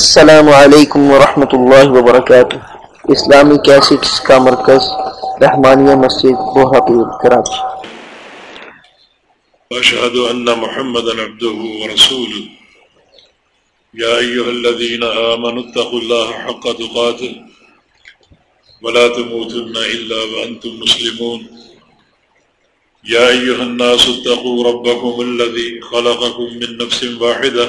السلام علیکم ورحمۃ اللہ وبرکاتہ۔ اسلامی کیسٹس کا مرکز، رحمانیہ مسجد بہاپور کراچی واشهد ان محمدا عبده ورسوله يا ايها الذين امنوا اتقوا الله حق تقاته ولا تموتن الا وانتم مسلمون۔ يا ايها الناس اتقوا ربكم الذي خلقكم من نفس واحده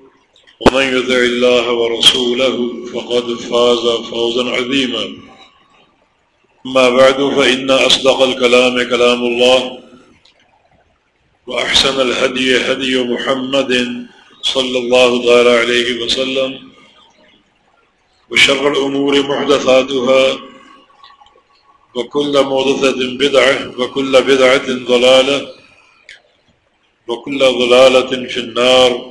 ومن يدع الله ورسوله فقد فاز فوزا عظيما. ما بعد، فإن أصدق الكلام كلام الله، وأحسن الهدي هدي محمد صلى الله تعالى عليه وسلم، وشر الأمور محدثاتها، وكل موضثة بدعة، وكل بدعة ضلالة، وكل ضلالة في النار.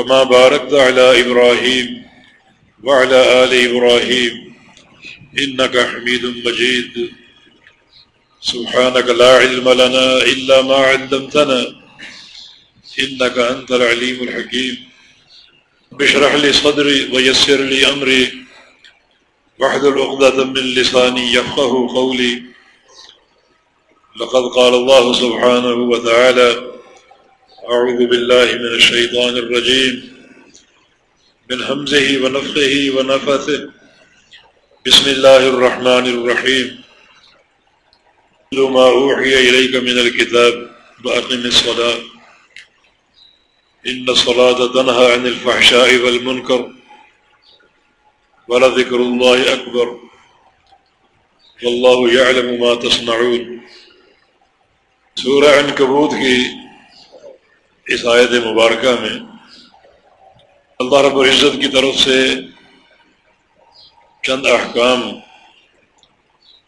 كما باركت على إبراهيم وعلى آل إبراهيم إنك حميد مجيد. سبحانك لا علم لنا إلا ما علمتنا إنك أنت العليم الحكيم. بشرح لي صدري ويسر لي أمري. وحد الأقضة من لساني يفقه قولي. لقد قال الله سبحانه وتعالى أعوذ بالله من الشيطان الرجيم. من همزه ونفخه ونفثه. بسم الله الرحمن الرحيم. ما أوحي إليك من الكتاب وأقم الصلاة. إن الصلاة تنهى عن الفحشاء والمنكر. ولذكر الله أكبر. والله يعلم ما تصنعون. سورة عنكبوت کی اس آیت مبارکہ میں اللہ رب العزت کی طرف سے چند احکام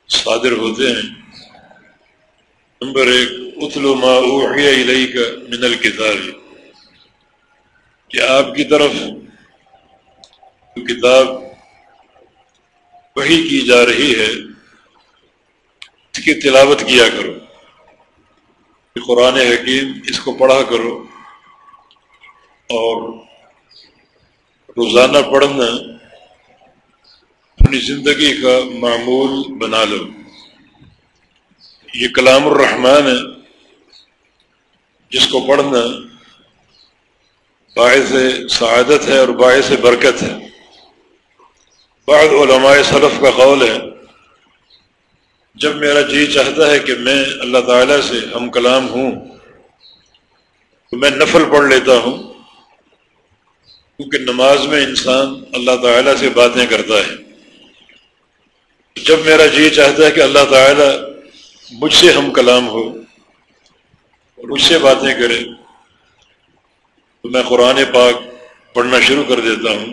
صادر ہوتے ہیں۔ نمبر ایک، اتلو ما اوحی علیہ کا من الکتاب، کہ آپ کی طرف کتاب وہی کی جا رہی ہے، اس کی تلاوت کیا کرو۔ قرآن حکیم اس کو پڑھا کرو اور روزانہ پڑھنا اپنی زندگی کا معمول بنا لو۔ یہ کلام الرحمن ہے۔ جس کو پڑھنا باعث سعادت ہے اور باعث برکت ہے۔ بعض علماء صرف کا قول ہے جب میرا جی چاہتا ہے کہ میں اللہ تعالیٰ سے ہم کلام ہوں، تو میں نفل پڑھ لیتا ہوں، کیونکہ نماز میں انسان اللہ تعالیٰ سے باتیں کرتا ہے۔ جب میرا جی چاہتا ہے کہ اللہ تعالیٰ مجھ سے ہم کلام ہو اور مجھ سے باتیں کرے، تو میں قرآن پاک پڑھنا شروع کر دیتا ہوں،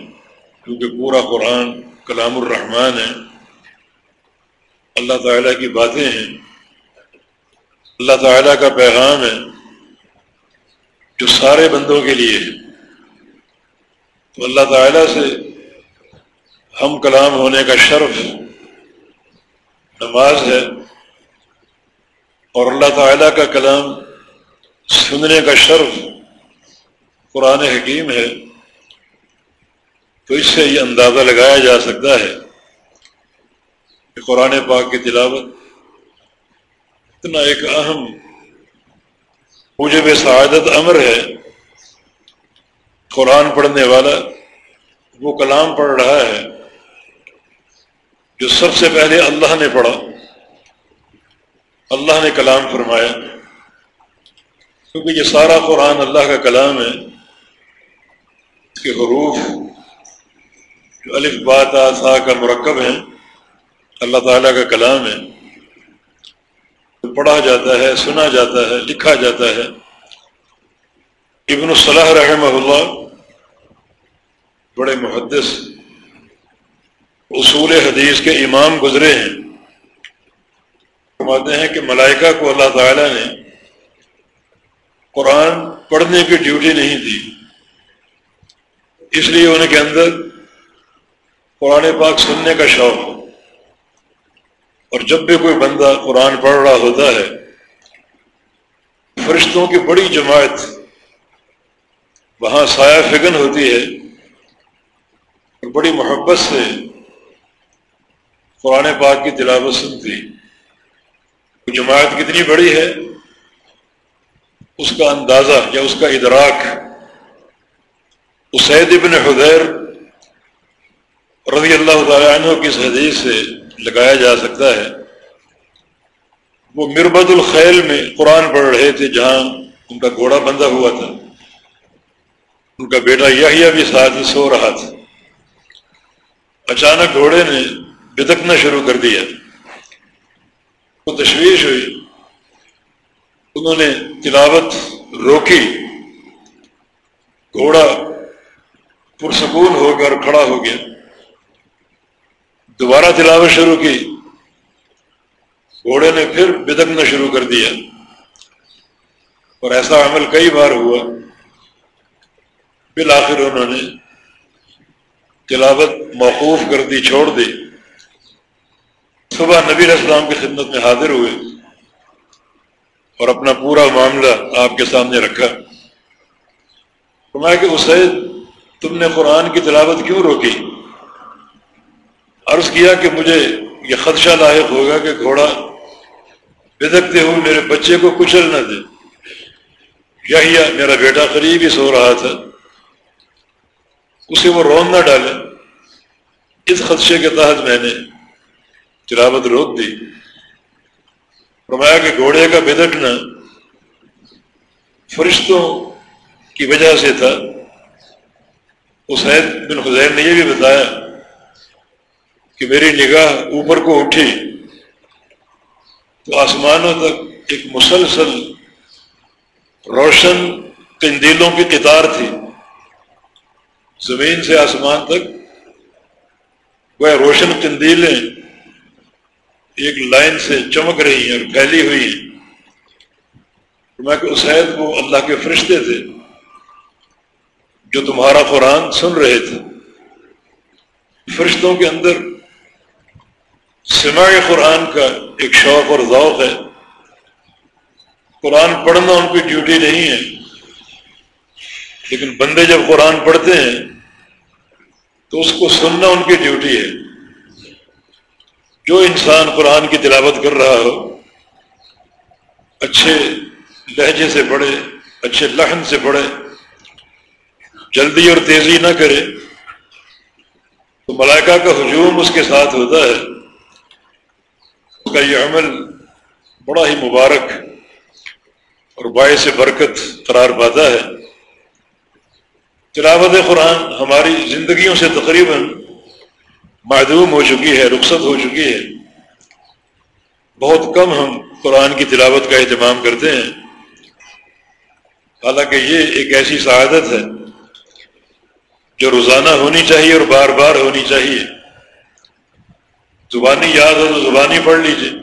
کیونکہ پورا قرآن کلام الرحمن ہے۔ اللہ تعالیٰ کی باتیں ہیں۔ اللہ تعالیٰ کا پیغام ہے جو سارے بندوں کے لیے ہے۔ تو اللہ تعالیٰ سے ہم کلام ہونے کا شرف نماز ہے، اور اللہ تعالیٰ کا کلام سننے کا شرف قرآن حکیم ہے۔ تو اس سے یہ اندازہ لگایا جا سکتا ہے کہ قرآن پاک کی تلاوت اتنا ایک اہم مجھے بے سعادت امر ہے۔ قرآن پڑھنے والا وہ کلام پڑھ رہا ہے جو سب سے پہلے اللہ نے پڑھا۔ اللہ نے کلام فرمایا۔ کیونکہ یہ سارا قرآن اللہ کا کلام ہے۔ اس کے حروف جو الف بات آسا کا مرکب ہیں۔ اللہ تعالیٰ کا کلام ہے۔ پڑھا جاتا ہے، سنا جاتا ہے، لکھا جاتا ہے۔ ابن الصلاح رحمہ اللہ بڑے محدث اصول حدیث کے امام گزرے ہیں۔ فرماتے ہیں کہ ملائکہ کو اللہ تعالیٰ نے قرآن پڑھنے کی ڈیوٹی نہیں دی۔ اس لیے ان کے اندر قرآن پاک سننے کا شوق اور جب بھی کوئی بندہ قرآن پڑھ رہا ہوتا ہے، فرشتوں کی بڑی جماعت وہاں سایہ فگن ہوتی ہے، اور بڑی محبت سے قرآن پاک کی تلاوت سنتی جماعت کتنی بڑی ہے، اس کا اندازہ یا اس کا ادراک اسید ابن حدیر رضی اللہ تعالیٰ عنہ کی اس حدیث سے لگایا جا سکتا ہے۔ وہ مربد الخیل میں قرآن پڑھ رہے تھے جہاں ان کا گھوڑا بندھا ہوا تھا۔ ان کا بیٹا یحییٰ بھی ساتھ ہی سو رہا تھا۔ اچانک گھوڑے نے بدکنا شروع کر دیا۔ وہ تشویش ہوئی۔ انہوں نے تلاوت روکی۔ گھوڑا پرسکون ہو کر کھڑا ہو گیا۔ دوبارہ تلاوت شروع کی۔ گھوڑے نے پھر بدکنا شروع کر دیا۔ اور ایسا عمل کئی بار ہوا۔ بالآخر انہوں نے تلاوت موقوف کر دی، چھوڑ دی۔ صبح نبی السلام کی خدمت میں حاضر ہوئے۔ اور اپنا پورا معاملہ آپ کے سامنے رکھا۔ فرمایا کہ اسے تم نے قرآن کی تلاوت کیوں روکی؟ عرض کیا کہ مجھے یہ خدشہ لاحق ہوگا کہ گھوڑا بدکتے ہوئے میرے بچے کو کچل نہ دے۔ یہی میرا بیٹا قریب ہی سو رہا تھا۔ اسے وہ رون نہ ڈالے۔ اس خدشے کے تحت میں نے تلاوت روک دی۔ فرمایا کہ گھوڑے کا بدکنا فرشتوں کی وجہ سے تھا۔ اسید بن حزین نے یہ بھی بتایا کہ میری نگاہ اوپر کو اٹھی تو آسمانوں تک ایک مسلسل روشن قندیلوں کی قطار تھی۔ زمین سے آسمان تک وہ روشن قندیلیں ایک لائن سے چمک رہی ہیں اور پھیلی ہوئی ہیں۔ میں کہ اسید وہ اللہ کے فرشتے تھے جو تمہارا قرآن سن رہے تھے۔ فرشتوں کے اندر سماع قرآن کا ایک شوق اور ذوق ہے۔ قرآن پڑھنا ان کی ڈیوٹی نہیں ہے۔ لیکن بندے جب قرآن پڑھتے ہیں، تو اس کو سننا ان کی ڈیوٹی ہے۔ جو انسان قرآن کی تلاوت کر رہا ہو، اچھے لہجے سے پڑھے، اچھے لہن سے پڑھے، جلدی اور تیزی نہ کرے، تو ملائکہ کا ہجوم اس کے ساتھ ہوتا ہے۔ اس کا یہ عمل بڑا ہی مبارک اور باعث برکت قرار پاتا ہے۔ تلاوت قرآن ہماری زندگیوں سے تقریباً معدوم ہو چکی ہے، رخصت ہو چکی ہے۔ بہت کم ہم قرآن کی تلاوت کا اہتمام کرتے ہیں۔ حالانکہ یہ ایک ایسی سعادت ہے جو روزانہ ہونی چاہیے اور بار بار ہونی چاہیے۔ زبانی یاد ہو تو زبانی پڑھ لیجیے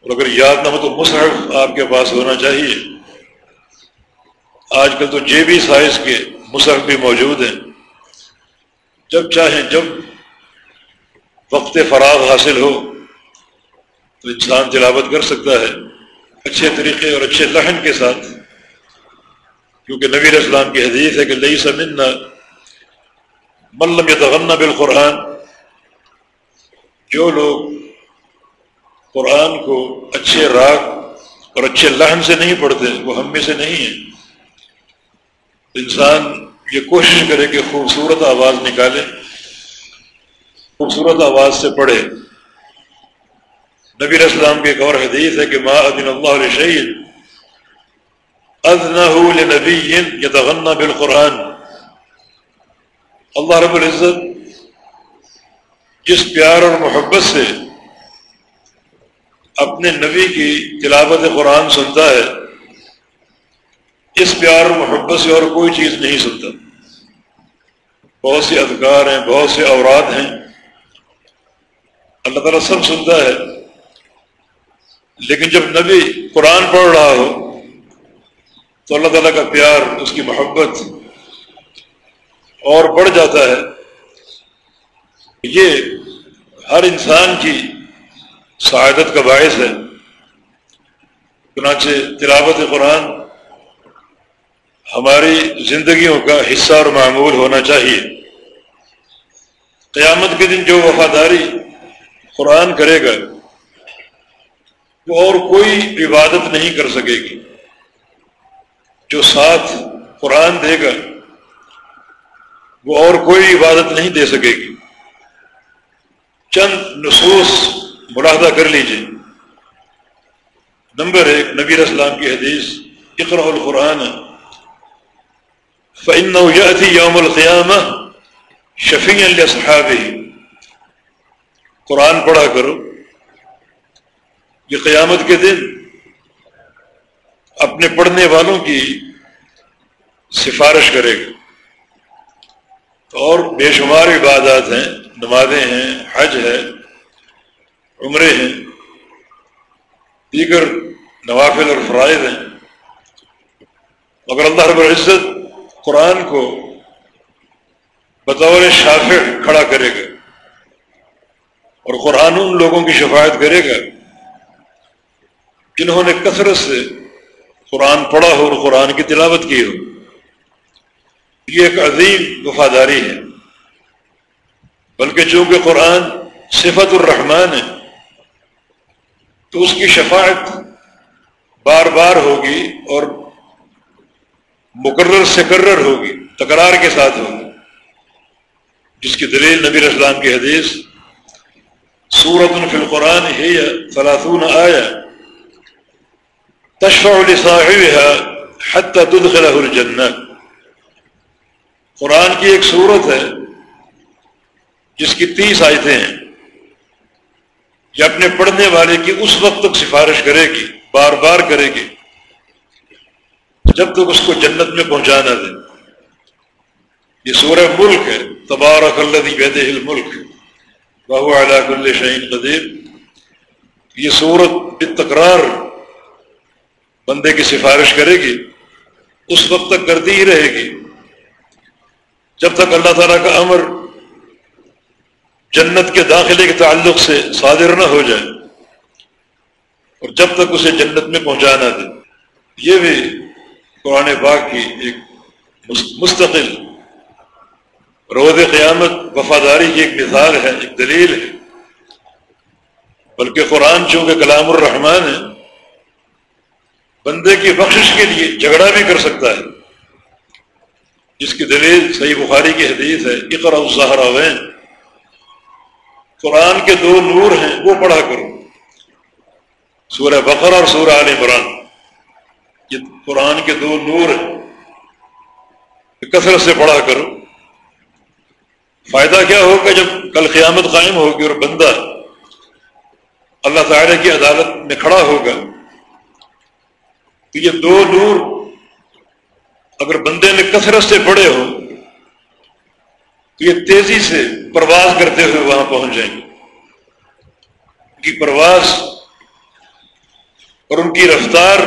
اور اگر یاد نہ ہو تو مصحف آپ کے پاس ہونا چاہیے۔ آج کل تو جیبی سائز کے مصحف بھی موجود ہیں۔ جب چاہیں، جب وقت فراغ حاصل ہو تو انسان تلاوت کر سکتا ہے اچھے طریقے اور اچھے لہن کے ساتھ۔ کیونکہ نبی اسلام کی حدیث ہے کہ لئی سمنا ملم تغنہ بالقرآن جو لوگ قرآن کو اچھے راگ اور اچھے لہن سے نہیں پڑھتے، وہ ہم میں سے نہیں ہیں۔ انسان یہ کوشش کرے کہ خوبصورت آواز نکالے، خوبصورت آواز سے پڑھے۔ نبی اسلام کی ایک اور حدیث ہے کہ ما ادن اللہ علیہ شعید ادن نبی یتغنى بالقرآن۔ اللہ رب العزت جس پیار اور محبت سے اپنے نبی کی تلاوت قرآن سنتا ہے، اس پیار اور محبت سے اور کوئی چیز نہیں سنتا۔ بہت سے ادکار ہیں، بہت سے اوراد ہیں۔ اللہ تعالیٰ سب سنتا ہے، لیکن جب نبی قرآن پڑھ رہا ہو، تو اللہ تعالیٰ کا پیار، اس کی محبت اور بڑھ جاتا ہے۔ یہ ہر انسان کی سعادت کا باعث ہے۔ چنانچہ تلاوت قرآن ہماری زندگیوں کا حصہ اور معمول ہونا چاہیے۔ قیامت کے دن جو وفاداری قرآن کرے گا، وہ اور کوئی عبادت نہیں کر سکے گی۔ جو ساتھ قرآن دے گا، وہ اور کوئی عبادت نہیں دے سکے گی۔ چند نصوص ملاحدہ کر لیجیے نمبر ایک، نبی اسلام کی حدیث اقرا القرآن فن یاتی یوم القیامہ شفیع صحابی قرآن پڑھا کرو۔ یہ قیامت کے دن اپنے پڑھنے والوں کی سفارش کرے گا۔ اور بے شمار عبادات ہیں۔ نمازیں ہیں، حج ہے، عمرے ہیں، دیگر نوافل اور فرائض ہیں۔ مگر اللہ رب العزت قرآن کو بطور شافع کھڑا کرے گا اور قرآن ان لوگوں کی شفاعت کرے گا جنہوں نے کثرت سے قرآن پڑھا ہو اور قرآن کی تلاوت کی ہو۔ یہ ایک عظیم وفاداری ہے۔ بلکہ چونکہ قرآن صفت الرحمان ہے، تو اس کی شفاعت بار بار ہوگی اور مقرر سکرر ہوگی، تکرار کے ساتھ ہوگی۔ جس کی دلیل نبی اسلام کی حدیث سورت فی القرآن ہی فلاطون آیا تشفع لصاحبها حتى تدخله الجنہ۔ قرآن کی ایک صورت ہے جس کی تیس آیتیں ہیں، یہ اپنے پڑھنے والے کی اس وقت تک سفارش کرے گی، بار بار کرے گی، جب تک اس کو جنت میں پہنچانا دے۔ یہ سورہ ملک ہے، تبارک اللہ بیدہ الملک بہو علاق اللہ شہین قدیر۔ یہ صورت تکرار بندے کی سفارش کرے گی، اس وقت تک کرتی ہی رہے گی۔ جب تک اللہ تعالیٰ کا امر جنت کے داخلے کے تعلق سے صادر نہ ہو جائے اور جب تک اسے جنت میں پہنچانا دے۔ یہ بھی قرآن پاک کی ایک مستقل روز قیامت وفاداری کی ایک مثال ہے، ایک دلیل ہے۔ بلکہ قرآن چونکہ کلام الرحمان ہے، بندے کی بخشش کے لیے جھگڑا بھی کر سکتا ہے۔ جس کی دلیل صحیح بخاری کی حدیث ہے اقرا الزہراوین قرآن کے دو نور ہیں، وہ پڑھا کرو۔ سورہ بقر اور سورہ عال عمران۔ یہ قرآن کے دو نور ہیں۔ کثرت سے پڑھا کرو۔ فائدہ کیا ہوگا جب کل قیامت قائم ہوگی اور بندہ اللہ تعالی کی عدالت میں کھڑا ہوگا؟ تو یہ دو نور اگر بندے نے کثرت سے پڑے ہو تو یہ تیزی سے پرواز کرتے ہوئے وہاں پہنچ جائیں گے۔ ان کی پرواز اور ان کی رفتار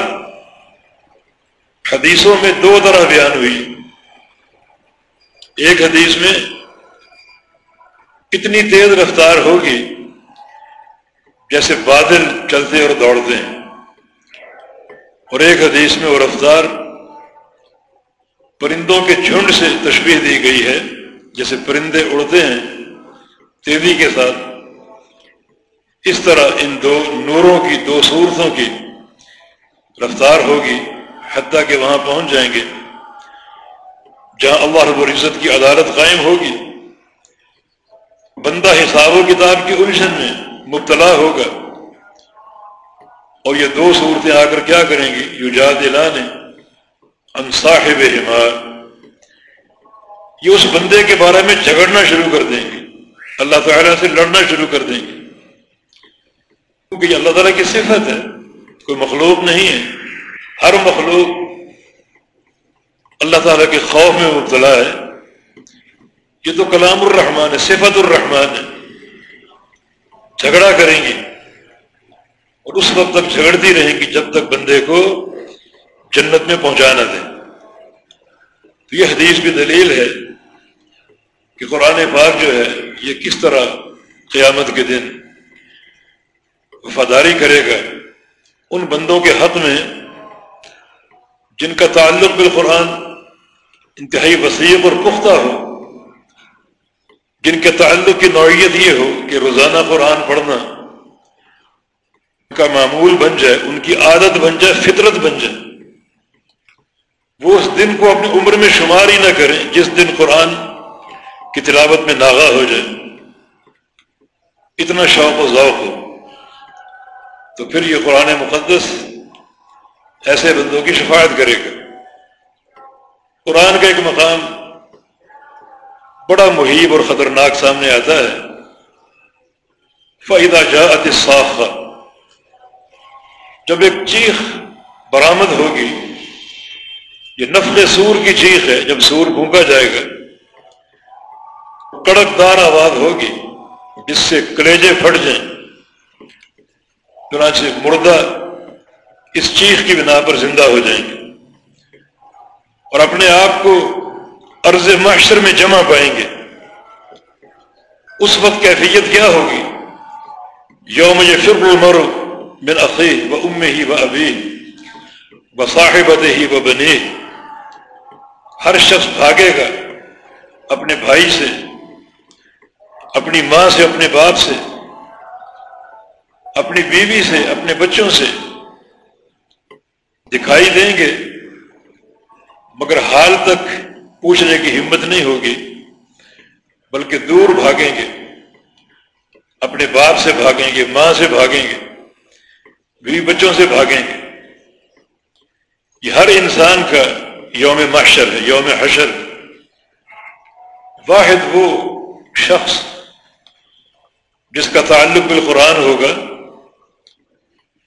حدیثوں میں دو طرح بیان ہوئی۔ ایک حدیث میں اتنی تیز رفتار ہوگی جیسے بادل چلتے اور دوڑتے ہیں۔ اور ایک حدیث میں وہ رفتار پرندوں کے جھنڈ سے تشبیح دی گئی ہے۔ جیسے پرندے اڑتے ہیں، تیزی کے ساتھ اس طرح ان دو نوروں کی، دو صورتوں کی رفتار ہوگی حتیٰ کہ وہاں پہنچ جائیں گے۔ جہاں اللہ رب العزت کی عدالت قائم ہوگی، بندہ حساب و کتاب کی الجھن میں مبتلا ہوگا۔ اور یہ دو صورتیں آ کر کیا کریں گی؟ یو جاد ان صاحب حمار یہ اس بندے کے بارے میں جھگڑنا شروع کر دیں گے۔ اللہ تعالیٰ سے لڑنا شروع کر دیں گے۔ کیونکہ یہ اللہ تعالیٰ کی صفت ہے۔ کوئی مخلوق نہیں ہے۔ ہر مخلوق اللہ تعالیٰ کے خوف میں مبتلا ہے۔ یہ تو کلام الرحمان ہے، صفت الرحمان ہے۔ جھگڑا کریں گی اور اس وقت تک جھگڑتی رہیں گی جب تک بندے کو جنت میں پہنچانا دیں۔ تو یہ حدیث بھی دلیل ہے۔ کہ قرآن پاک جو ہے یہ کس طرح قیامت کے دن وفاداری کرے گا، ان بندوں کے حق میں جن کا تعلق بالقرآن انتہائی وسیع اور پختہ ہو، جن کے تعلق کی نوعیت یہ ہو کہ روزانہ قرآن پڑھنا ان کا معمول بن جائے، ان کی عادت بن جائے، فطرت بن جائے۔ وہ اس دن کو اپنی عمر میں شمار ہی نہ کریں جس دن قرآن کی تلاوت میں ناغا ہو جائے، اتنا شوق و ذوق ہو، تو پھر یہ قرآن مقدس ایسے بندوں کی شفاعت کرے گا۔ قرآن کا ایک مقام بڑا محیب اور خطرناک سامنے آتا ہے۔ فائدہ جا صاف جب ایک چیخ برآمد ہوگی، یہ نفل سور کی چیخ ہے، جب سور گھونکا جائے گا کڑک دار آواز ہوگی، جس سے کلیجے پھٹ جائیں۔ چنانچہ مردہ اس چیخ کی بنا پر زندہ ہو جائیں گے۔ اور اپنے آپ کو عرض معاشر میں جمع پائیں گے۔ اس وقت کیفیت کیا ہوگی؟ یوم یہ المر من عقی و ام ہی و ابھی و صاحبت ہی و بنی ہر شخص بھاگے گا اپنے بھائی سے اپنی ماں سے، اپنے باپ سے، اپنی بیوی سے، اپنے بچوں سے دکھائی دیں گے، مگر حال تک پوچھنے کی ہمت نہیں ہوگی، بلکہ دور بھاگیں گے، اپنے باپ سے بھاگیں گے، ماں سے بھاگیں گے، بیوی بچوں سے بھاگیں گے۔ یہ ہر انسان کا یوم معاشر ہے، یوم حشر۔ واحد وہ شخص جس کا تعلق بالقرآن ہوگا،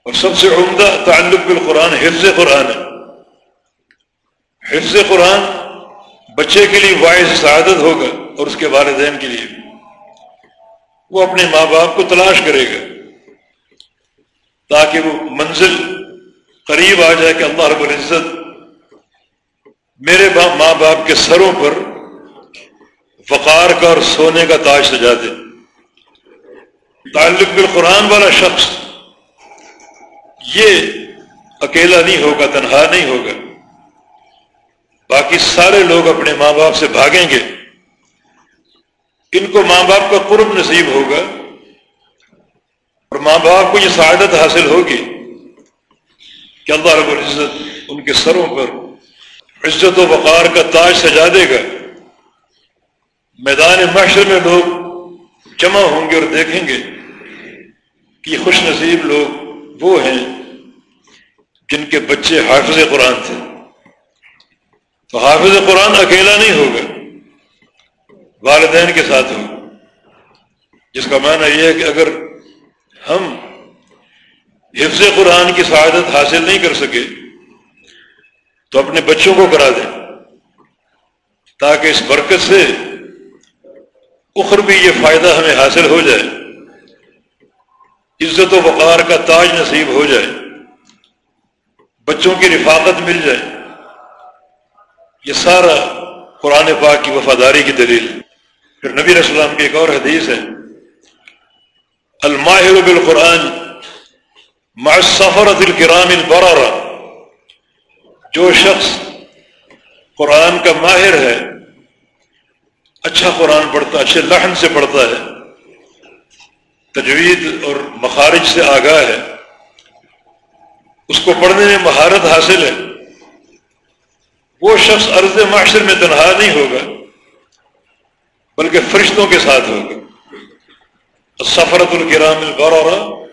اور سب سے عمدہ تعلق بالقرآن حفظ قرآن ہے۔ حفظ قرآن بچے کے لیے باعث سعادت ہوگا اور اس کے والدین کے لیے وہ اپنے ماں باپ کو تلاش کرے گا، تاکہ وہ منزل قریب آ جائے کہ اللہ رب العزت میرے ماں باپ کے سروں پر وقار کا اور سونے کا تاج سجا دے۔ تعلق بالقرآن والا شخص، یہ اکیلا نہیں ہوگا، تنہا نہیں ہوگا۔ باقی سارے لوگ اپنے ماں باپ سے بھاگیں گے۔ ان کو ماں باپ کا قرب نصیب ہوگا۔ اور ماں باپ کو یہ سعادت حاصل ہوگی کہ اللہ رب العزت ان کے سروں پر عزت و وقار کا تاج سجا دے گا۔ میدان معاشر میں لوگ جمع ہوں گے اور دیکھیں گے۔ کہ یہ خوش نصیب لوگ وہ ہیں جن کے بچے حافظ قرآن تھے۔ تو حافظ قرآن اکیلا نہیں ہوگا، والدین کے ساتھ ہوگا۔ جس کا معنی یہ ہے کہ اگر ہم حفظ قرآن کی سعادت حاصل نہیں کر سکے، تو اپنے بچوں کو کرا دیں۔ تاکہ اس برکت سے اخر بھی یہ فائدہ ہمیں حاصل ہو جائے۔ عزت و وقار کا تاج نصیب ہو جائے، بچوں کی رفاقت مل جائے، یہ سارا قرآن پاک کی وفاداری کی دلیل پھر نبی علیہ السلام کی ایک اور حدیث ہے، الماہر بالقرآن مع السفرت الکرام البرارہ جو شخص قرآن کا ماہر ہے اچھا قرآن پڑھتا اچھے لحن سے پڑھتا ہے تجوید اور مخارج سے آگاہ ہے۔ اس کو پڑھنے میں مہارت حاصل ہے۔ وہ شخص عرض معاشر میں تنہا نہیں ہوگا، بلکہ فرشتوں کے ساتھ ہوگا۔ سفرت الکرام البرورہ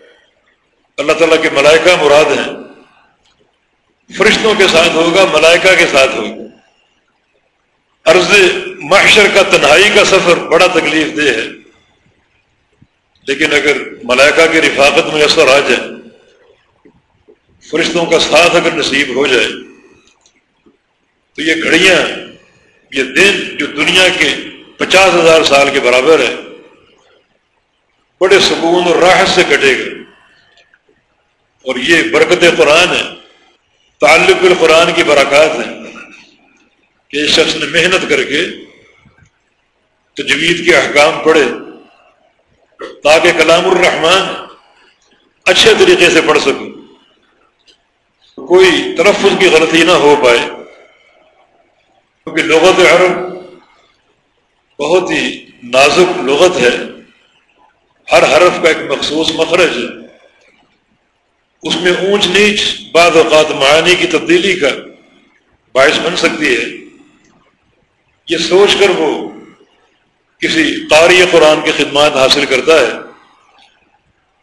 اللہ تعالیٰ کے ملائکہ مراد ہیں۔ فرشتوں کے ساتھ ہوگا، ملائکہ کے ساتھ ہوگا۔ عرض معاشر کا تنہائی کا سفر بڑا تکلیف دہ ہے۔ لیکن اگر ملائکہ کی رفاقت میں اثر آ جائے فرشتوں کا ساتھ اگر نصیب ہو جائے، تو یہ گھڑیاں، یہ دن جو دنیا کے پچاس ہزار سال کے برابر ہے بڑے سکون اور راحت سے کٹے گا۔ اور یہ برکت قرآن ہے، تعلق القرآن کی برکات ہے کہ اس شخص نے محنت کر کے تجوید کے احکام پڑھے۔ تاکہ کلام الرحمان اچھے طریقے سے پڑھ سکوں۔ کوئی تلفظ کی غلطی نہ ہو پائے۔ کیونکہ لغت عرب بہت ہی نازک لغت ہے۔ ہر حرف کا ایک مخصوص مخرج ہے۔ اس میں اونچ نیچ بعض اوقات معانی کی تبدیلی کا باعث بن سکتی ہے۔ یہ سوچ کر وہ کسی قاری قرآن کی خدمات حاصل کرتا ہے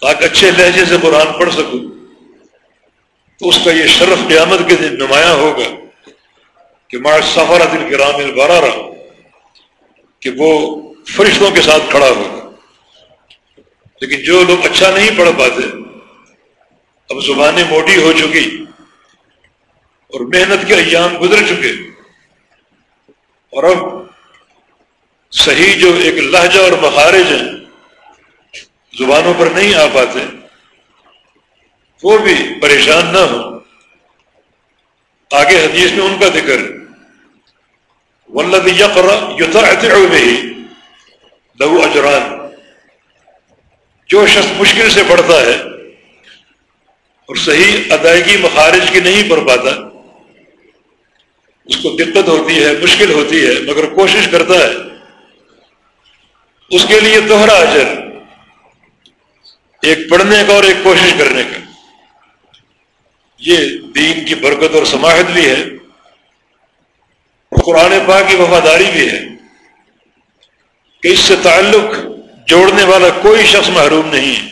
تاکہ اچھے لہجے سے قرآن پڑھ سکوں، تو اس کا یہ شرف قیامت کے دن نمایاں ہوگا کہ ماں سفر دل کے رام بارہ رہا کہ وہ فرشتوں کے ساتھ کھڑا ہوگا۔ لیکن جو لوگ اچھا نہیں پڑھ پاتے، اب زبانیں موٹی ہو چکی اور محنت کے ایام گزر چکے، اور اب صحیح جو ایک لہجہ اور مخارج ہیں، زبانوں پر نہیں آ پاتے، وہ بھی پریشان نہ ہو آگے حدیث میں ان کا ذکر ولد یقرا ہی لہو اجران جو شخص مشکل سے پڑھتا ہے اور صحیح ادائیگی مخارج کی نہیں پڑھ پاتا، اس کو دقت ہوتی ہے، مشکل ہوتی ہے، مگر کوشش کرتا ہے۔ اس کے لیے دوہرا اجر، ایک پڑھنے کا اور ایک کوشش کرنے کا۔ یہ دین کی برکت اور سماحت بھی ہے، قرآن پاک کی وفاداری بھی ہے کہ اس سے تعلق جوڑنے والا کوئی شخص محروم نہیں ہے۔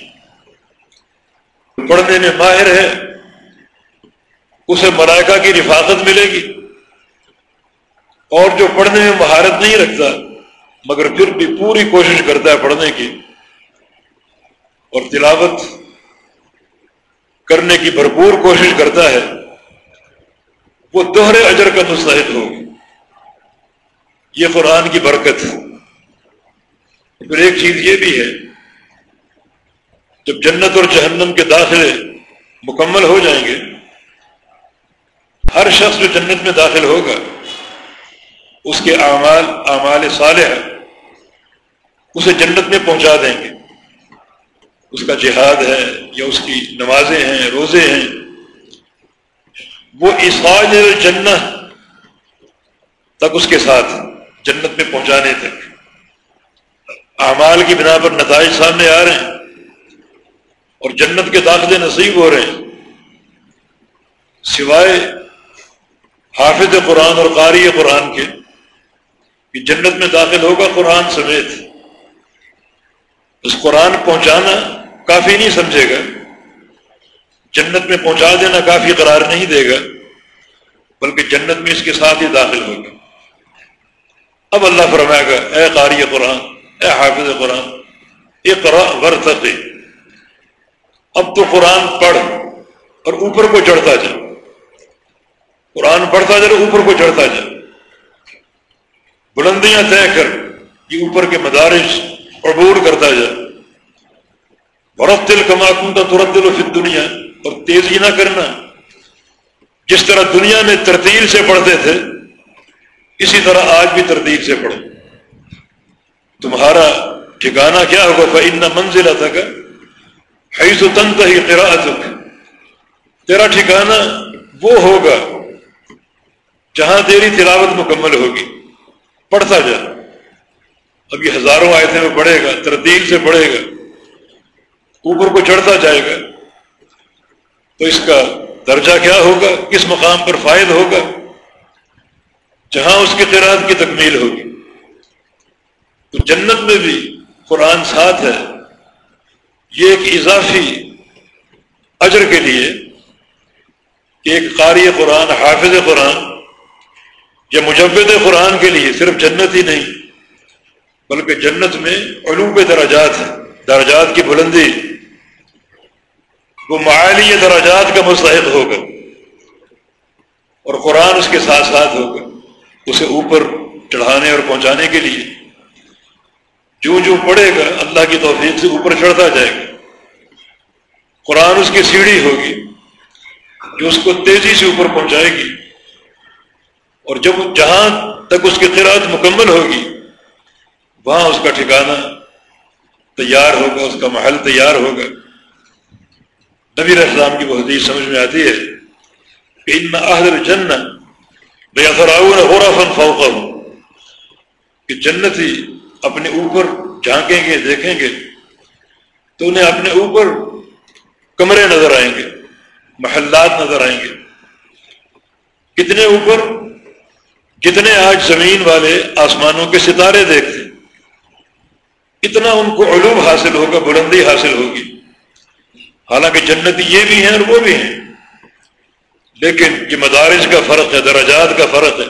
پڑھنے میں ماہر ہے، اسے ملائکہ کی رفاقت ملے گی اور جو پڑھنے میں مہارت نہیں رکھتا مگر پھر بھی پوری کوشش کرتا ہے پڑھنے کی اور تلاوت کرنے کی بھرپور کوشش کرتا ہے، وہ دوہرے اجر کا مستحد ہوگی یہ قرآن کی برکت۔ پھر ایک چیز یہ بھی ہے، جب جنت اور جہنم کے داخلے مکمل ہو جائیں گے، ہر شخص جو جنت میں داخل ہوگا، اس کے اعمال اعمال صالح اسے جنت میں پہنچا دیں گے۔ اس کا جہاد ہے یا اس کی نمازیں ہیں، روزے ہیں۔ وہ اساج جنت تک اس کے ساتھ جنت میں پہنچانے تک۔ اعمال کی بنا پر نتائج سامنے آ رہے ہیں اور جنت کے داخلے نصیب ہو رہے ہیں۔ سوائے حافظ قرآن اور قاری قرآن کے کہ جنت میں داخل ہوگا قرآن سمیت۔ اس قرآن پہنچانا کافی نہیں سمجھے گا۔ جنت میں پہنچا دینا کافی قرار نہیں دے گا، بلکہ جنت میں اس کے ساتھ ہی داخل ہوگا۔ اب اللہ فرمائے گا، اے قاری قرآن، اے حافظ قرآن یہ ورتق۔ اب تو قرآن پڑھ اور اوپر کو چڑھتا جا۔ قرآن پڑھتا جا اوپر کو چڑھتا جا۔ بلندیاں طے کر، یہ اوپر کے مدارس عبور کرتا جا برف دل کماکوں کا ترت دل و دنیا اور تیزی نہ کرنا جس طرح دنیا میں ترتیل سے پڑھتے تھے اسی طرح آج بھی ترتیب سے پڑھو تمہارا ٹھکانا کیا ہوگا بھائی منزل تک حیث تن ہی تیرا تیرا ٹھکانا وہ ہوگا جہاں تیری تلاوت مکمل ہوگی پڑھتا جا اب یہ ہزاروں آیتیں میں پڑھے گا ترتیل سے پڑھے گا، اوپر کو چڑھتا جائے گا۔ تو اس کا درجہ کیا ہوگا؟ کس مقام پر فائد ہوگا؟ جہاں اس کی قرآن کی تکمیل ہوگی۔ تو جنت میں بھی قرآن ساتھ ہے۔ یہ ایک اضافی اجر کے لیے کہ ایک قاری قرآن، حافظ قرآن یا مجبد قرآن کے لیے صرف جنت ہی نہیں بلکہ جنت میں علوم درجات ہیں، درجات کی بلندی۔ وہ معالی دراجات کا مستحق ہوگا اور قرآن اس کے ساتھ ساتھ ہوگا اسے اوپر چڑھانے اور پہنچانے کے لیے۔ جو جو پڑھے گا، اللہ کی توفیق سے اوپر چڑھتا جائے گا۔ قرآن اس کی سیڑھی ہوگی، جو اس کو تیزی سے اوپر پہنچائے گی۔ اور جب جہاں تک اس کی قرآت مکمل ہوگی وہاں اس کا ٹھکانہ تیار ہوگا، اس کا محل تیار ہوگا۔ نبی السلام کی وہ حدیث سمجھ میں آتی ہے کہ ان اہل جن بے اثراؤن ہو رہا فن فوقا ہوں کہ جنت ہی اپنے اوپر جھانکیں گے، دیکھیں گے، تو انہیں اپنے اوپر کمرے نظر آئیں گے، محلات نظر آئیں گے۔ کتنے اوپر؟ کتنے آج زمین والے آسمانوں کے ستارے دیکھتے اتنا ان کو علوم حاصل ہوگا، بلندی حاصل ہوگی۔ حالانکہ جنتی یہ بھی ہیں اور وہ بھی ہیں۔ لیکن یہ مدارج کا فرق ہے، درجات کا فرق ہے۔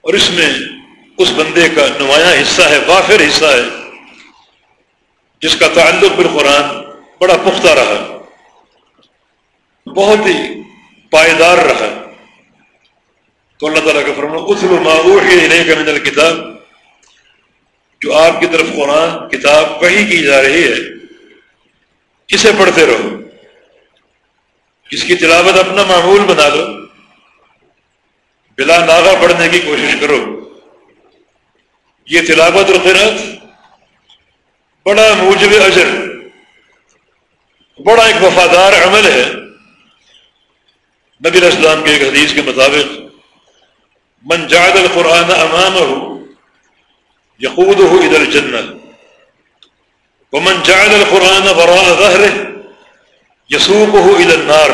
اور اس میں اس بندے کا نمایاں حصہ ہے، وافر حصہ ہے، جس کا تعلق بالقرآن بڑا پختہ رہا۔ بہت ہی پائیدار رہا۔ تو اللہ تعالیٰ کا فرما اسلو معاوش نہیں کا من کتاب جو آپ کی طرف قرآن کتاب کہیں کی جا رہی ہے، اسے پڑھتے رہو۔ اس کی تلاوت اپنا معمول بنا لو بلا ناغا پڑھنے کی کوشش کرو۔ یہ تلاوت اور قرآن بڑا موجب اجر، بڑا ایک وفادار عمل ہے۔ نبی اسلام کے ایک حدیث کے مطابق، من جاد القرآن امام ہو یقود ہو ادھر جنت ومن جعل القرآن وراء ظهره يسوقه الى النار.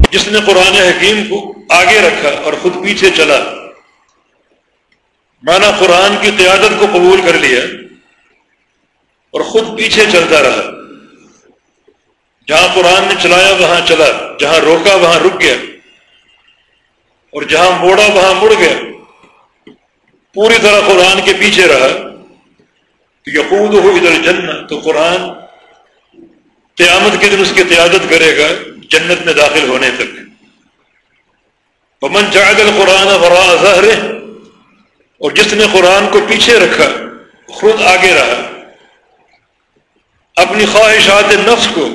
جس نے قرآن حکیم کو آگے رکھا اور خود پیچھے چلا، مانا قرآن کی قیادت کو قبول کر لیا اور خود پیچھے چلتا رہا۔ جہاں قرآن نے چلایا وہاں چلا، جہاں روکا وہاں رک گیا، اور جہاں موڑا وہاں مڑ گیا۔ پوری طرح قرآن کے پیچھے رہا تو یقود ہو ادھر جن تو قرآن قیامت کے دن اس کی قیادت کرے گا، جنت میں داخل ہونے تک۔ پمن جاگ القرآن ورا ظہر اور جس نے قرآن کو پیچھے رکھا، خود آگے رہا، اپنی خواہشات نفس کو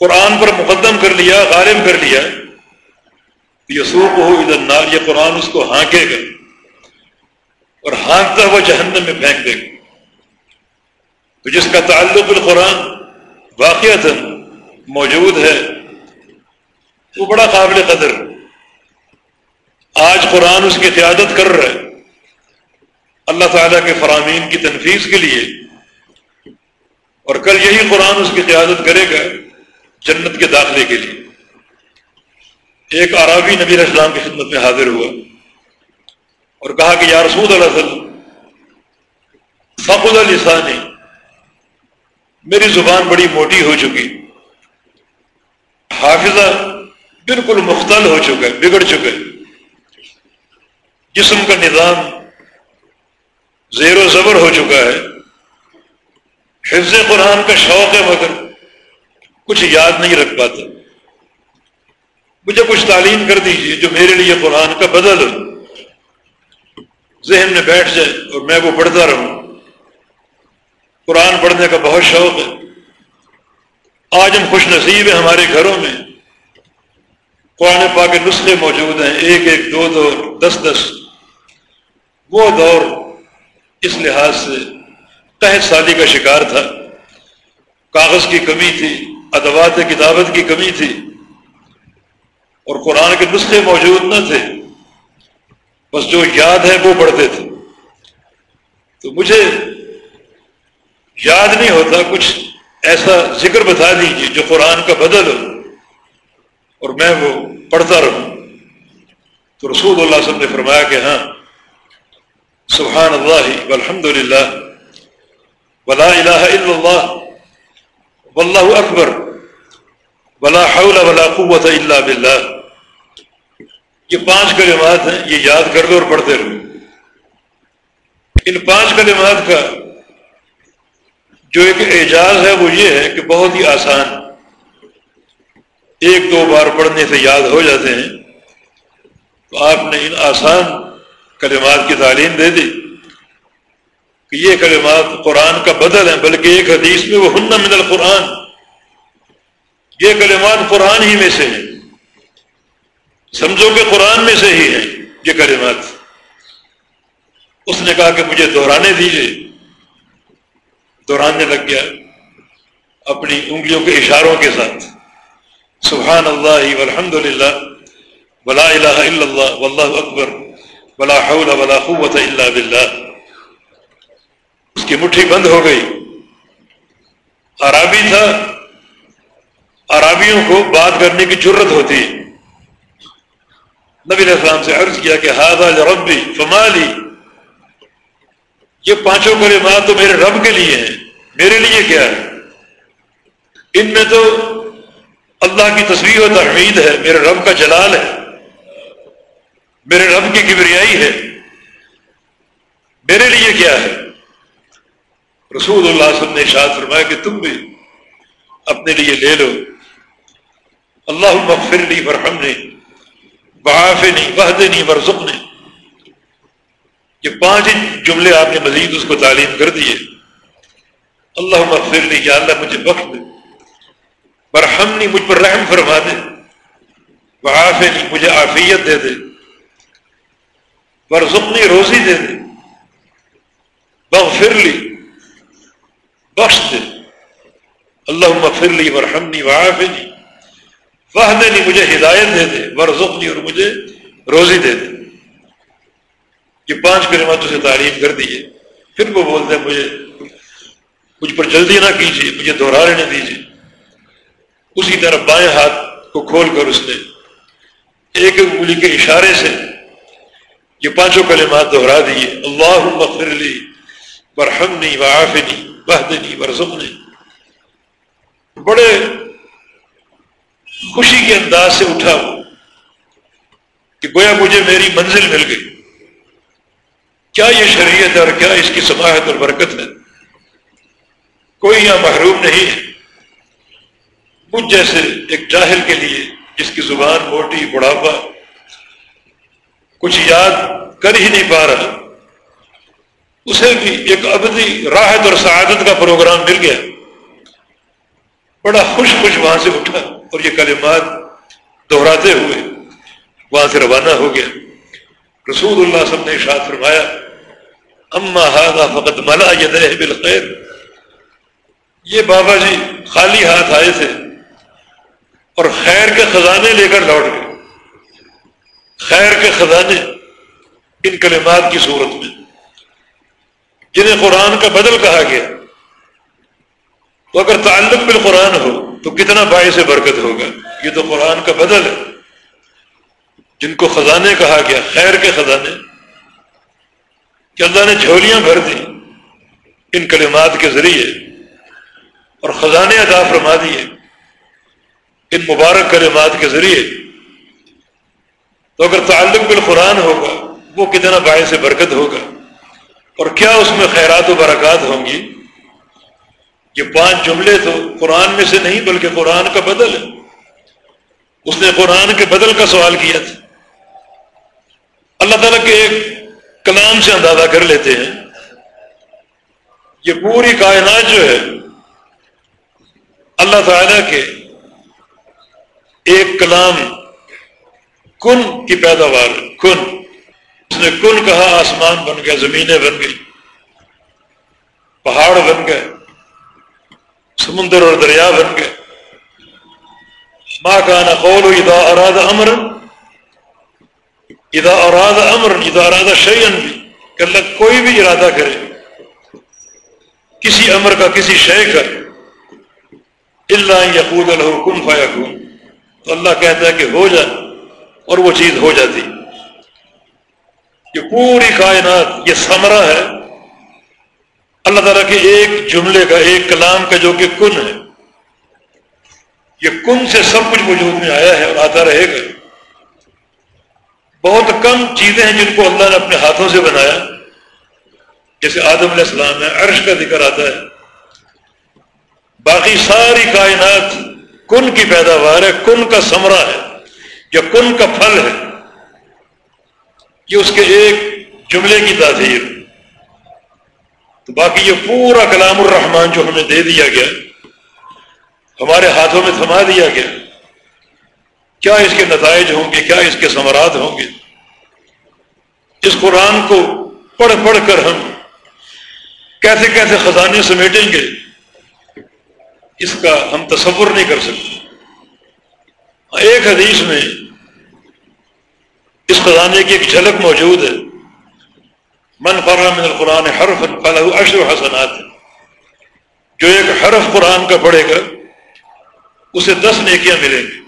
قرآن پر مقدم کر لیا غالب کر لیا یسوخ ہو ادھر نار یہ قرآن اس کو ہانکے گا۔ اور ہانکتا ہوا جہنم میں پھینک دے گا تو جس کا تعلق القرآن واقعات موجود ہے، وہ بڑا قابل قدر۔ آج قرآن اس کی قیادت کر رہا ہے۔ اللہ تعالیٰ کے فرامین کی تنفیذ کے لیے۔ اور کل یہی قرآن اس کی قیادت کرے گا جنت کے داخلے کے لیے۔ ایک عرابی نبی اسلام کی خدمت میں حاضر ہوا۔ اور کہا کہ یا رسول اللہ وسلم فقد السانی میری زبان بڑی موٹی ہو چکی، حافظہ بالکل مختل ہو چکا ہے، بگڑ چکا ہے۔ جسم کا نظام زیر و زبر ہو چکا ہے۔ حفظ قرآن کا شوق ہے، مگر کچھ یاد نہیں رکھ پاتا۔ مجھے کچھ تعلیم کر دیجیے جو میرے لیے قرآن کا بدل ہو۔ ذہن میں بیٹھ جائے اور میں وہ پڑھتا رہوں۔ قرآن پڑھنے کا بہت شوق ہے۔ آج ہم خوش نصیب ہیں ہمارے گھروں میں۔ قرآن پاک کے نسخے موجود ہیں۔ ایک ایک، دو دو، دس دس۔ وہ دور اس لحاظ سے تحت سالی کا شکار تھا۔ کاغذ کی کمی تھی، ادوات کتابت کی کمی تھی۔ اور قرآن کے نسخے موجود نہ تھے۔ بس جو یاد ہے وہ پڑھتے تھے۔ تو مجھے یاد نہیں ہوتا کچھ ایسا ذکر بتا دیجیے جو قرآن کا بدل ہو اور میں وہ پڑھتا رہوں۔ تو رسول اللہ وسلم نے فرمایا کہ ہاں سبحان اللہ والحمد للہ ولا الہ الا اللہ واللہ اکبر ولا حول ولا قوت الا باللہ۔ یہ پانچ کلمات ہیں، یہ یاد کر دو اور پڑھتے رہو۔ ان پانچ کلمات کا جو ایک اعجاز ہے، وہ یہ ہے کہ بہت ہی آسان۔ ایک دو بار پڑھنے سے یاد ہو جاتے ہیں۔ تو آپ نے ان آسان کلمات کی تعلیم دے دی کہ یہ کلمات قرآن کا بدل ہیں، بلکہ ایک حدیث میں وہ ہن من القرآن۔ یہ کلمات قرآن ہی میں سے ہیں۔ سمجھو کہ قرآن میں سے ہی ہیں یہ کلمات۔ اس نے کہا کہ مجھے دہرانے دیجیے دہرانے لگ گیا اپنی انگلیوں کے اشاروں کے ساتھ۔ سبحان اللہ والحمد للہ ولا الہ الا اللہ، واللہ اکبر۔ ولا حول ولا قوت الا باللہ۔ اس کی مٹھی بند ہو گئی۔ عرابی تھا۔ عرابیوں کو بات کرنے کی ضرورت ہوتی۔ ہے نبی علیہ السلام سے عرض کیا کہ ہاضا ربی فمالی. یہ پانچوں کلمات تو میرے رب کے لیے ہیں۔ میرے لیے کیا ہے؟ ان میں تو اللہ کی تصویر و تحمید ہے، میرے رب کا جلال ہے۔ میرے رب کی کبریائی ہے۔ میرے لیے کیا ہے؟ رسول اللہ صلی اللہ علیہ وسلم نے شاد فرمایا کہ تم بھی اپنے لیے لے لو۔ اللہ مغفر لی برہم نے بحاف نہیں وحد نہیں برزم نے یہ پانچ جملے آپ نے مزید اس کو تعلیم کر دیے۔ اللہ مغفر لی، یا اللہ مجھے بخش دے۔ برہم نہیں مجھ پر رحم فرما دے۔ بحاف نہیں مجھے عافیت دے دے۔ ورژنی روزی دے دے۔ بغفر لی، بخش دے۔ اللہ مغفر لی ورحمنی وعافنی۔ فہدنی مجھے ہدایت دے دے ورزقنی اور مجھے روزی دے دے۔ یہ پانچ کلمات اسے تعلیم کر دیے پھر وہ بولتے ہیں مجھے مجھ پر جلدی نہ کیجیے مجھے دوہرا لینے دیجیے اسی طرح بائیں ہاتھ کو کھول کر اس نے ایک انگلی کے اشارے سے یہ پانچوں کلمات دہرا دیے اللہ مغفر لی برہمنی وعافنی بہدنی برزمنی بڑے خوشی کے انداز سے اٹھا وہ کہ گویا مجھے میری منزل مل گئی۔ کیا یہ شریعت اور کیا اس کی سماعت اور برکت ہے؟ کوئی یہاں محروم نہیں ہے۔ مجھ جیسے ایک جاہل کے لیے جس کی زبان موٹی، بڑھاپا، کچھ یاد کر ہی نہیں پا رہا، اسے بھی ایک ابدی راحت اور سعادت کا پروگرام مل گیا۔ بڑا خوش خوش وہاں سے اٹھا۔ اور یہ کلمات دہراتے ہوئے وہاں سے روانہ ہو گیا۔ رسول اللہ سب نے ارشاد فرمایا، اما ہاضا فقط ملا یہ بالخیر یہ بابا جی خالی ہاتھ آئے تھے اور خیر کے خزانے لے کر لوٹ گئے۔ خیر کے خزانے ان کلمات کی صورت میں، جنہیں قرآن کا بدل کہا گیا۔ تو اگر تعلق بالقرآن ہو تو کتنا باعث برکت ہوگا؟ یہ تو قرآن کا بدل ہے۔ جن کو خزانے کہا گیا، خیر کے خزانے۔ کہ اللہ نے جھولیاں بھر دی ان کلمات کے ذریعے اور خزانے ادا فرما دیے ان مبارک کلمات کے ذریعے۔ تو اگر تعلق بالقرآن ہوگا، وہ کتنا باعث برکت ہوگا؟ اور کیا اس میں خیرات و برکات ہوں گی؟ یہ پانچ جملے تو قرآن میں سے نہیں بلکہ قرآن کا بدل ہے۔ اس نے قرآن کے بدل کا سوال کیا تھا۔ اللہ تعالیٰ کے ایک کلام سے اندازہ کر لیتے ہیں۔ یہ پوری کائنات جو ہے، اللہ تعالیٰ کے ایک کلام کن کی پیداوار، کن۔ اس نے کن کہا، آسمان بن گیا، زمینیں بن گئی پہاڑ بن گئے۔ سمندر اور دریا بن گئے۔ ماں کا نقول ادا اراد امر ادا اراد امر ادا اراد شعین بھی کہ اللہ کوئی بھی ارادہ کرے۔ کسی امر کا کسی شے کا۔ اللہ یقود الحکم فیقون تو اللہ کہتا ہے کہ ہو جائے اور وہ چیز ہو جاتی۔ یہ پوری کائنات، یہ سمرا ہے۔ اللہ تعالیٰ کے ایک جملے کا، ایک کلام کا جو کہ کن ہے۔ یہ کن سے سب کچھ وجود میں آیا ہے اور آتا رہے گا۔ بہت کم چیزیں ہیں جن کو اللہ نے اپنے ہاتھوں سے بنایا۔ جیسے آدم علیہ السلام ہے عرش کا ذکر آتا ہے۔ باقی ساری کائنات کن کی پیداوار ہے، کن کا سمرا ہے یا کن کا پھل ہے۔ یہ اس کے ایک جملے کی تاثیر۔ تو باقی یہ پورا کلام الرحمان جو ہمیں دے دیا گیا، ہمارے ہاتھوں میں تھما دیا گیا، کیا اس کے نتائج ہوں گے، کیا اس کے ثمرات ہوں گے؟ اس قرآن کو پڑھ پڑھ کر ہم کیسے کیسے خزانے سمیٹیں گے، اس کا ہم تصور نہیں کر سکتے۔ ایک حدیث میں اس خزانے کی ایک جھلک موجود ہے۔ من من القرآن حرف فلاح اشر حسنات. جو ایک حرف قرآن کا پڑھے گا، اسے دس نیکیاں ملیں گی۔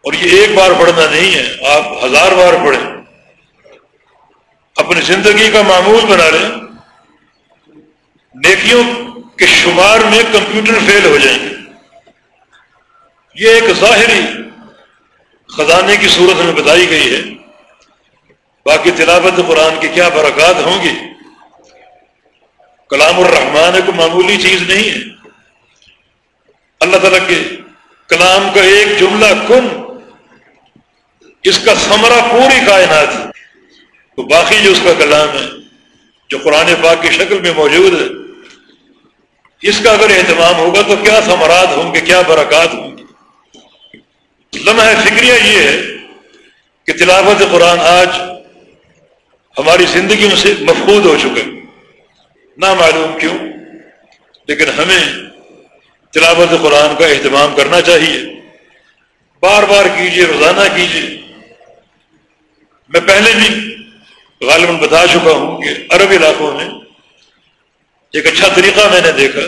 اور یہ ایک بار پڑھنا نہیں ہے، آپ ہزار بار پڑھیں۔ اپنی زندگی کا معمول بنا لیں۔ نیکیوں کے شمار میں کمپیوٹر فیل ہو جائیں گے۔ یہ ایک ظاہری خزانے کی صورت میں بتائی گئی ہے۔ باقی تلاوت قرآن کی کیا برکات ہوں گی؟ کلام الرحمان کو معمولی چیز نہیں ہے۔ اللہ تعالیٰ کے کلام کا ایک جملہ کن؟ اس کا ثمرہ پوری کائنات ہے۔ تو باقی جو اس کا کلام ہے، جو قرآن پاک کی شکل میں موجود ہے، اس کا اگر اہتمام ہوگا تو کیا ثمرات ہوں گے، کیا برکات ہوں گے؟ لمحہ فکریہ یہ ہے کہ تلاوت قرآن آج ہماری زندگیوں سے مفقود ہو چکے نہ معلوم کیوں؟ لیکن ہمیں تلاوت قرآن کا اہتمام کرنا چاہیے۔ بار بار کیجیے روزانہ کیجیے میں پہلے بھی غالباً بتا چکا ہوں کہ عرب علاقوں میں ایک اچھا طریقہ میں نے دیکھا،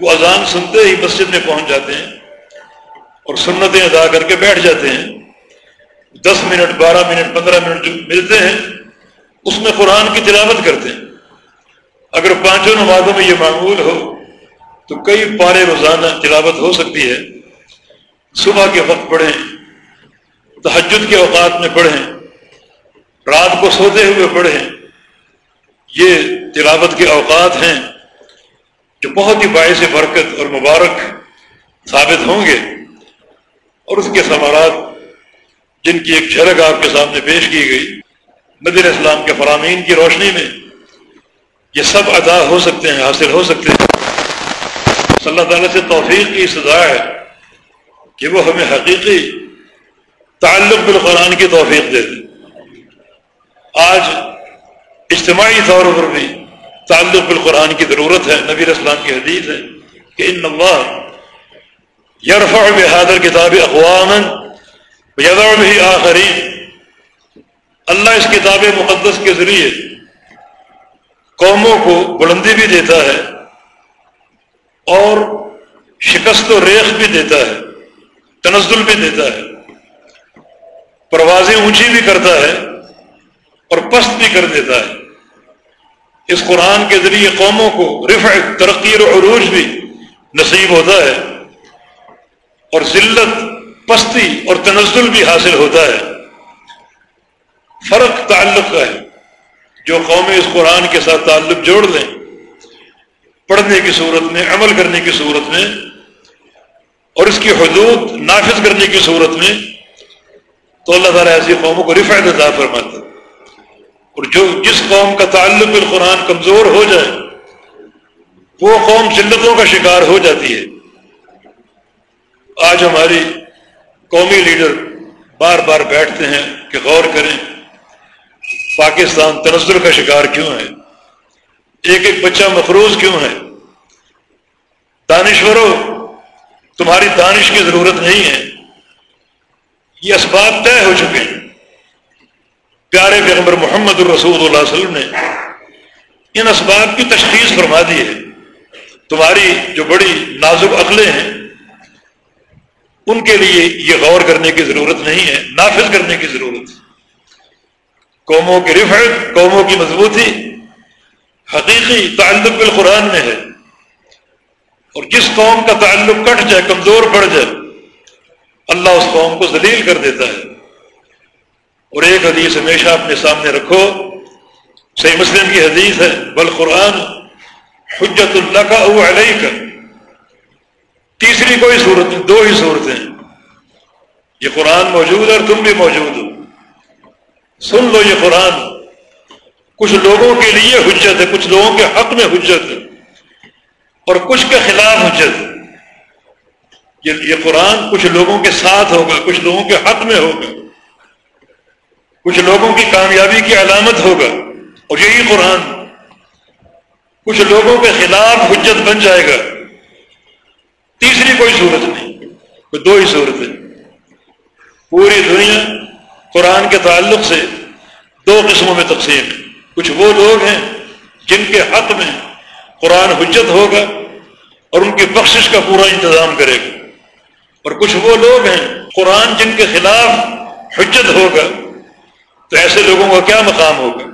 وہ اذان سنتے ہی مسجد میں پہنچ جاتے ہیں اور سنتیں ادا کر کے بیٹھ جاتے ہیں۔ دس منٹ، بارہ منٹ، پندرہ منٹ جو ملتے ہیں اس میں قرآن کی تلاوت کرتے ہیں۔ اگر پانچوں نمازوں میں یہ معمول ہو، تو کئی پارے روزانہ تلاوت ہو سکتی ہے۔ صبح کے وقت پڑھیں تحجد کے اوقات میں پڑھیں، رات کو سوتے ہوئے پڑھیں۔ یہ تلاوت کے اوقات ہیں جو بہت ہی باعث برکت اور مبارک ثابت ہوں گے۔ اور اس کے ثمارات جن کی ایک جھلک آپ کے سامنے پیش کی گئی نبی اسلام کے فرامین کی روشنی میں یہ سب ادا ہو سکتے ہیں، حاصل ہو سکتے ہیں۔ صلی اللہ تعالیٰ سے توفیق کی سزا ہے کہ وہ ہمیں حقیقی تعلق بالقرآن کی توفیق دے دے۔ آج اجتماعی طور پر بھی تعلق بالقرآن کی ضرورت ہے۔ نبی اسلام کی حدیث ہے کہ ان اللہ یرفع بحادر کتاب اقوام یدع بھی آخرین۔ اللہ اس کتاب مقدس کے ذریعے قوموں کو بلندی بھی دیتا ہے اور شکست و ریخ بھی دیتا ہے، تنزل بھی دیتا ہے، پروازیں اونچی بھی کرتا ہے اور پست بھی کر دیتا ہے۔ اس قرآن کے ذریعے قوموں کو رفع، ترقی و عروج بھی نصیب ہوتا ہے اور ذلت، پستی اور تنزل بھی حاصل ہوتا ہے۔ فرق تعلق کا ہے۔ جو قومیں اس قرآن کے ساتھ تعلق جوڑ لیں، پڑھنے کی صورت میں، عمل کرنے کی صورت میں، اور اس کی حدود نافذ کرنے کی صورت میں، تو اللہ تعالیٰ ایسی قوموں کو رفعت عطا فرماتا۔ اور جو جس قوم کا تعلق بالقرآن کمزور ہو جائے، وہ قوم جلتوں کا شکار ہو جاتی ہے۔ آج ہماری قومی لیڈر بار بار بیٹھتے ہیں کہ غور کریں۔ پاکستان تنظر کا شکار کیوں ہے؟ ایک ایک بچہ مفروض کیوں ہے؟ دانشوروں، تمہاری دانش کی ضرورت نہیں ہے۔ یہ اسباب طے ہو چکے ہیں۔ پیارے پیغمبر محمد الرسول اللہ علیہ وسلم نے ان اسباب کی تشخیص فرما دی ہے۔ تمہاری جو بڑی نازک عقلیں ہیں، ان کے لیے یہ غور کرنے کی ضرورت نہیں ہے، نافذ کرنے کی ضرورت ہے۔ قوموں کی رفعت، قوموں کی مضبوطی حقیقی تعلق بالقرآن میں ہے۔ اور جس قوم کا تعلق کٹ جائے، کمزور پڑ جائے، اللہ اس قوم کو ذلیل کر دیتا ہے۔ اور ایک حدیث ہمیشہ اپنے سامنے رکھو، صحیح مسلم کی حدیث ہے، بل قرآن حجت اللہ کا او علیہ کا تیسری کوئی صورت نہیں، دو ہی صورتیں یہ قرآن موجود ہے اور تم بھی موجود ہو۔ سن لو یہ قرآن۔ کچھ لوگوں کے لیے حجت ہے، کچھ لوگوں کے حق میں حجت ہے، اور کچھ کے خلاف حجت ہے۔ یہ قرآن کچھ لوگوں کے ساتھ ہوگا، کچھ لوگوں کے حق میں ہوگا۔ کچھ لوگوں کی کامیابی کی علامت ہوگا۔ اور یہی قرآن۔ کچھ لوگوں کے خلاف حجت بن جائے گا۔ تیسری کوئی صورت نہیں، کوئی دو ہی صورت ہے پوری دنیا قرآن کے تعلق سے دو قسموں میں تقسیم۔ کچھ وہ لوگ ہیں جن کے حق میں قرآن حجت ہوگا اور ان کی بخشش کا پورا انتظام کرے گا۔ اور کچھ وہ لوگ ہیں قرآن جن کے خلاف حجت ہوگا، تو ایسے لوگوں کا کیا مقام ہوگا؟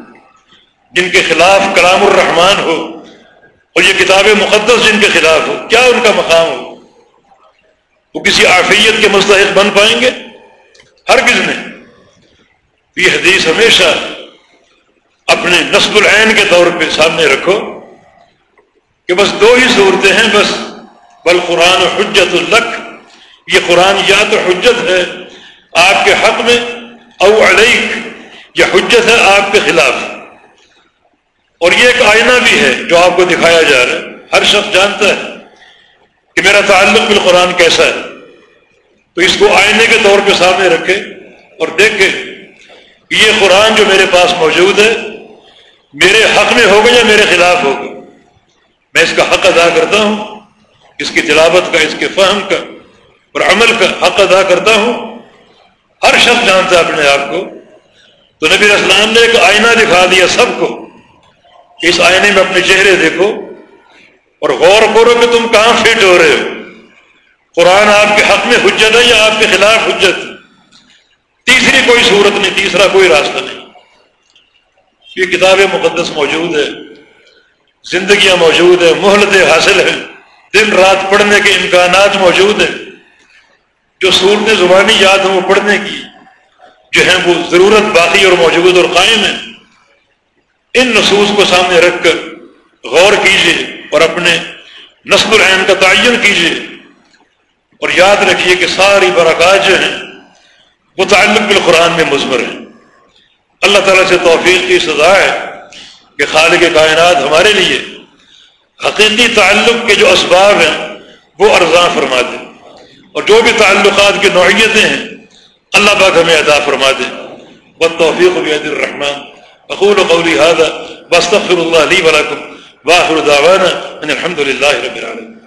جن کے خلاف کلام الرحمان ہو اور یہ کتاب مقدس جن کے خلاف ہو، کیا ان کا مقام ہو وہ کسی عافیت کے مستحق بن پائیں گے؟ ہر کس یہ حدیث ہمیشہ اپنے نصب العین کے طور پہ سامنے رکھو کہ بس دو ہی صورتیں ہیں، بس بل قرآن حجت الق یہ قرآن یا تو حجت ہے آپ کے حق میں، او علیک یا حجت ہے آپ کے خلاف۔ اور یہ ایک آئینہ بھی ہے جو آپ کو دکھایا جا رہا ہے۔ ہر شخص جانتا ہے کہ میرا تعلق بالقرآن کیسا ہے۔ تو اس کو آئینے کے طور پہ سامنے رکھے اور دیکھے یہ قرآن جو میرے پاس موجود ہے، میرے حق میں ہوگا یا میرے خلاف ہوگا میں اس کا حق ادا کرتا ہوں، اس کی تلاوت کا، اس کے فہم کا اور عمل کا حق ادا کرتا ہوں۔ ہر شخص جانتا ہے اپنے آپ کو۔ تو نبی اسلام نے ایک آئینہ دکھا دیا سب کو کہ اس آئینے میں اپنے چہرے دیکھو اور غور کرو کہ تم کہاں فٹ ہو رہے ہو۔ قرآن آپ کے حق میں حجت ہے یا آپ کے خلاف حجت؟ تیسری کوئی صورت نہیں، تیسرا کوئی راستہ نہیں۔ یہ کتاب مقدس موجود ہے، زندگیاں موجود ہیں، مہلتیں حاصل ہیں۔ دن رات پڑھنے کے امکانات موجود ہیں۔ جو صورتیں زبانی یاد ہیں وہ پڑھنے کی جو ہیں وہ ضرورت باقی اور موجود اور قائم ہے ان نصوص کو سامنے رکھ کر غور کیجیے اور اپنے نصب العین کا تعین کیجیے اور یاد رکھیے کہ ساری برکات جو ہیں وہ تعلق بالقرآن میں مضمر ہیں اللہ تعالیٰ سے توفیق کی سزا ہے کہ خالق کائنات ہمارے لیے حقیقی تعلق کے جو اسباب ہیں، وہ ارزاں فرما دیں اور جو بھی تعلقات کی نوعیتیں ہیں، اللہ پاک ہمیں ادا فرما دے۔ وہ توفیق بید الرحمان اقول قولی هذا، واستغفر الله لي ولكم، واخر دعوانا ان الحمد لله رب العالمين